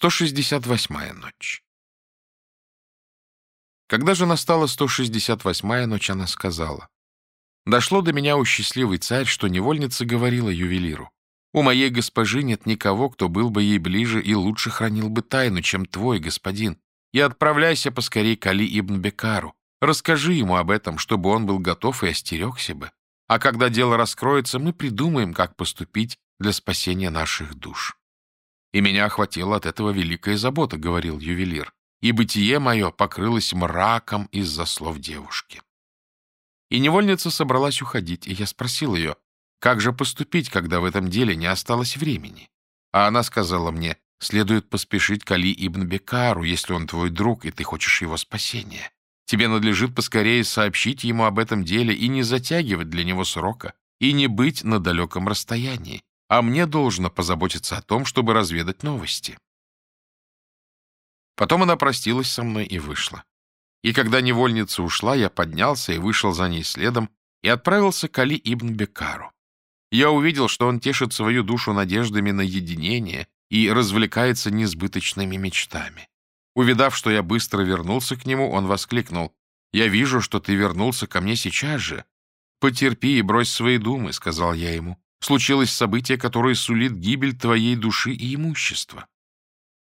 168-я ночь. Когда же настала 168-я ночь, она сказала, «Дошло до меня, у счастливый царь, что невольница говорила ювелиру, у моей госпожи нет никого, кто был бы ей ближе и лучше хранил бы тайну, чем твой господин, и отправляйся поскорей к Али ибн Бекару, расскажи ему об этом, чтобы он был готов и остерегся бы, а когда дело раскроется, мы придумаем, как поступить для спасения наших душ». И меня охватила от этого великая забота, — говорил ювелир, и бытие мое покрылось мраком из-за слов девушки. И невольница собралась уходить, и я спросил ее, как же поступить, когда в этом деле не осталось времени? А она сказала мне, следует поспешить к Али ибн Бекару, если он твой друг, и ты хочешь его спасения. Тебе надлежит поскорее сообщить ему об этом деле и не затягивать для него срока, и не быть на далеком расстоянии а мне должно позаботиться о том, чтобы разведать новости. Потом она простилась со мной и вышла. И когда невольница ушла, я поднялся и вышел за ней следом и отправился к Али ибн Бекару. Я увидел, что он тешит свою душу надеждами на единение и развлекается несбыточными мечтами. Увидав, что я быстро вернулся к нему, он воскликнул, «Я вижу, что ты вернулся ко мне сейчас же. Потерпи и брось свои думы», — сказал я ему случилось событие, которое сулит гибель твоей души и имущества.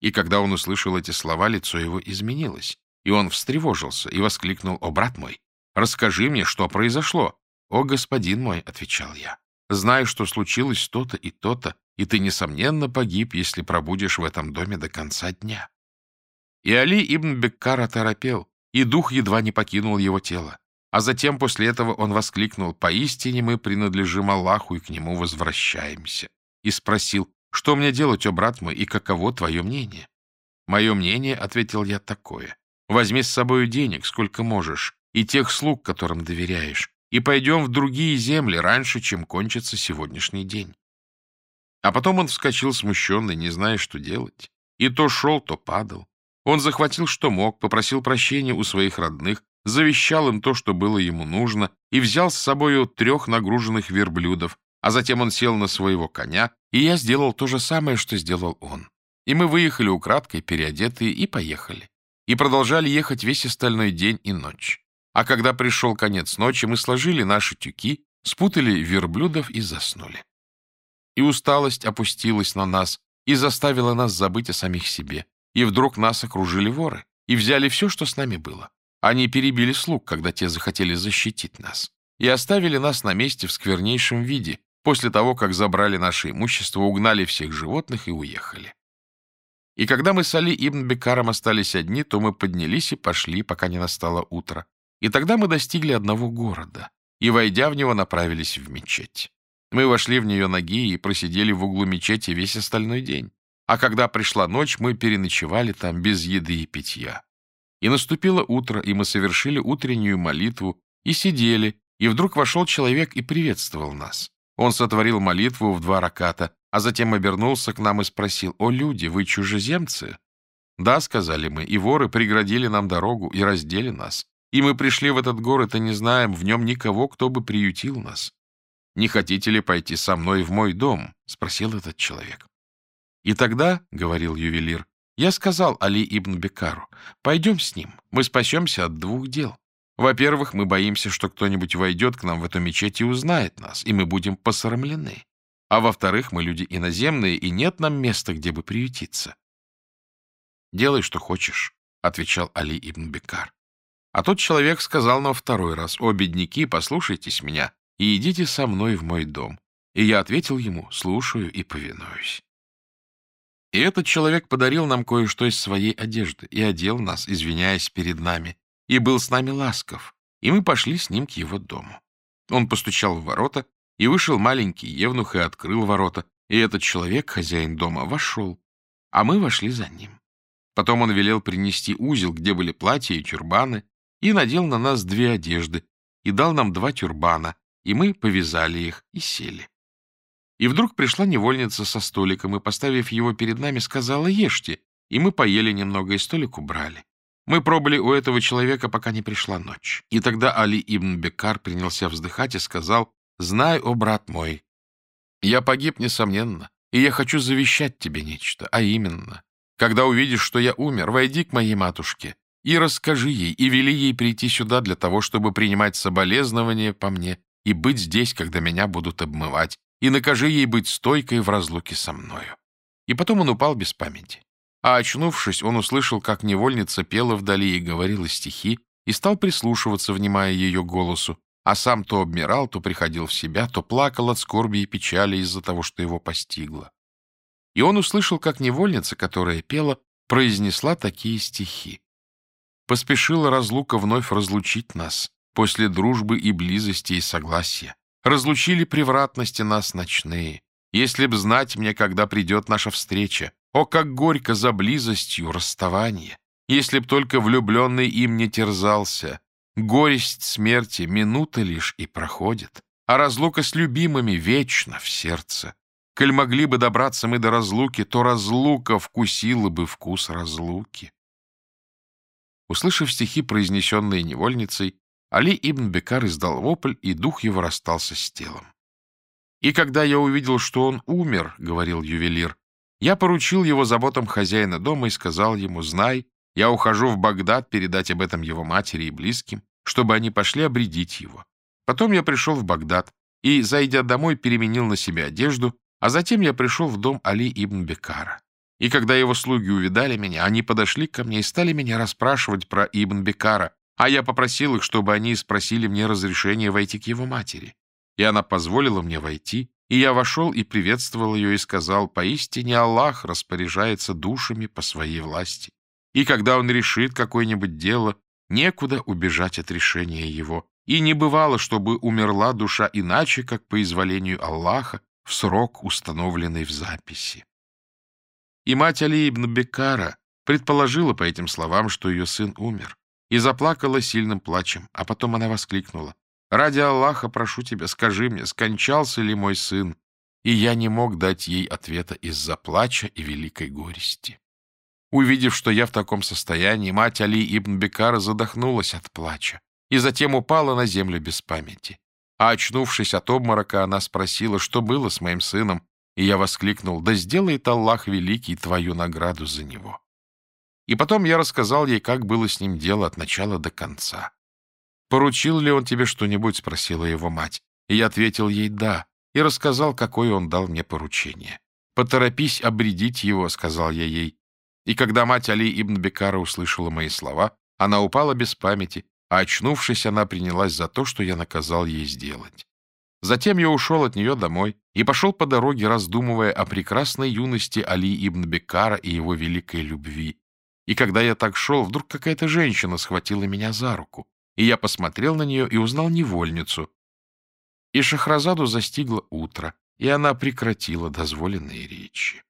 И когда он услышал эти слова, лицо его изменилось, и он встревожился и воскликнул, «О, брат мой, расскажи мне, что произошло». «О, господин мой», — отвечал я, «знаю, что случилось то-то и то-то, и ты, несомненно, погиб, если пробудешь в этом доме до конца дня». И Али ибн Беккар оторопел, и дух едва не покинул его тело. А затем после этого он воскликнул, «Поистине мы принадлежим Аллаху и к нему возвращаемся». И спросил, «Что мне делать, о брат мой, и каково твое мнение?» «Мое мнение», — ответил я, — «такое. Возьми с собою денег, сколько можешь, и тех слуг, которым доверяешь, и пойдем в другие земли раньше, чем кончится сегодняшний день». А потом он вскочил смущенный, не зная, что делать. И то шел, то падал. Он захватил, что мог, попросил прощения у своих родных, завещал им то, что было ему нужно, и взял с собою трех нагруженных верблюдов, а затем он сел на своего коня, и я сделал то же самое, что сделал он. И мы выехали украдкой, переодетые, и поехали. И продолжали ехать весь остальной день и ночь. А когда пришел конец ночи, мы сложили наши тюки, спутали верблюдов и заснули. И усталость опустилась на нас и заставила нас забыть о самих себе. И вдруг нас окружили воры и взяли все, что с нами было. Они перебили слуг, когда те захотели защитить нас, и оставили нас на месте в сквернейшем виде, после того, как забрали наше имущество, угнали всех животных и уехали. И когда мы с Али ибн Бекаром остались одни, то мы поднялись и пошли, пока не настало утро. И тогда мы достигли одного города, и, войдя в него, направились в мечеть. Мы вошли в нее ноги и просидели в углу мечети весь остальной день. А когда пришла ночь, мы переночевали там без еды и питья. И наступило утро, и мы совершили утреннюю молитву, и сидели, и вдруг вошел человек и приветствовал нас. Он сотворил молитву в два раката, а затем обернулся к нам и спросил, «О, люди, вы чужеземцы?» «Да», — сказали мы, — «и воры преградили нам дорогу и раздели нас. И мы пришли в этот город и не знаем в нем никого, кто бы приютил нас. Не хотите ли пойти со мной в мой дом?» — спросил этот человек. «И тогда, — говорил ювелир, я сказал Али ибн Бекару, пойдем с ним, мы спасемся от двух дел. Во-первых, мы боимся, что кто-нибудь войдет к нам в эту мечеть и узнает нас, и мы будем посрамлены. А во-вторых, мы люди иноземные, и нет нам места, где бы приютиться. «Делай, что хочешь», — отвечал Али ибн Бекар. А тот человек сказал нам второй раз, «О, бедняки, послушайтесь меня и идите со мной в мой дом». И я ответил ему, «Слушаю и повинуюсь». И этот человек подарил нам кое-что из своей одежды и одел нас, извиняясь перед нами, и был с нами ласков, и мы пошли с ним к его дому. Он постучал в ворота, и вышел маленький евнух и открыл ворота, и этот человек, хозяин дома, вошел, а мы вошли за ним. Потом он велел принести узел, где были платья и тюрбаны, и надел на нас две одежды, и дал нам два тюрбана, и мы повязали их и сели. И вдруг пришла невольница со столиком и, поставив его перед нами, сказала «Ешьте». И мы поели немного, и столик убрали. Мы пробыли у этого человека, пока не пришла ночь. И тогда Али ибн Бекар принялся вздыхать и сказал «Знай, о брат мой, я погиб, несомненно, и я хочу завещать тебе нечто, а именно, Когда увидишь, что я умер, войди к моей матушке и расскажи ей, и вели ей прийти сюда для того, чтобы принимать соболезнования по мне и быть здесь, когда меня будут обмывать, и накажи ей быть стойкой в разлуке со мною». И потом он упал без памяти. А очнувшись, он услышал, как невольница пела вдали и говорила стихи, и стал прислушиваться, внимая ее голосу, а сам то обмирал, то приходил в себя, то плакал от скорби и печали из-за того, что его постигло. И он услышал, как невольница, которая пела, произнесла такие стихи. «Поспешила разлука вновь разлучить нас после дружбы и близости и согласия. Разлучили превратности нас ночные. Если б знать мне, когда придет наша встреча, о, как горько за близостью расставание! Если б только влюбленный им не терзался, Горесть смерти минута лишь и проходит, а разлука с любимыми вечно в сердце. Коль могли бы добраться мы до разлуки, то разлука вкусила бы вкус разлуки. Услышав стихи, произнесенные невольницей, Али ибн Бекар издал вопль, и дух его расстался с телом. «И когда я увидел, что он умер, — говорил ювелир, — я поручил его заботам хозяина дома и сказал ему, знай, я ухожу в Багдад передать об этом его матери и близким, чтобы они пошли обредить его. Потом я пришел в Багдад и, зайдя домой, переменил на себя одежду, а затем я пришел в дом Али ибн Бекара. И когда его слуги увидали меня, они подошли ко мне и стали меня расспрашивать про ибн Бекара, а я попросил их, чтобы они спросили мне разрешения войти к его матери. И она позволила мне войти, и я вошел и приветствовал ее и сказал, «Поистине Аллах распоряжается душами по своей власти. И когда он решит какое-нибудь дело, некуда убежать от решения его. И не бывало, чтобы умерла душа иначе, как по изволению Аллаха в срок, установленный в записи. И мать Али ибн Бекара предположила по этим словам, что ее сын умер, и заплакала сильным плачем, а потом она воскликнула. «Ради Аллаха, прошу тебя, скажи мне, скончался ли мой сын?» И я не мог дать ей ответа из-за плача и великой горести. Увидев, что я в таком состоянии, мать Али ибн Бекара задохнулась от плача и затем упала на землю без памяти. А очнувшись от обморока, она спросила, что было с моим сыном, и я воскликнул, «Да сделает Аллах Великий твою награду за него». И потом я рассказал ей, как было с ним дело от начала до конца. «Поручил ли он тебе что-нибудь?» — спросила его мать. И я ответил ей «да», и рассказал, какое он дал мне поручение. «Поторопись обредить его», — сказал я ей, и когда мать Али ибн Бекара услышала мои слова, она упала без памяти, а очнувшись, она принялась за то, что я наказал ей сделать. Затем я ушел от нее домой и пошел по дороге, раздумывая о прекрасной юности Али ибн Бекара и его великой любви. И когда я так шел, вдруг какая-то женщина схватила меня за руку, и я посмотрел на нее и узнал невольницу. И Шахразаду застигло утро, и она прекратила дозволенные речи.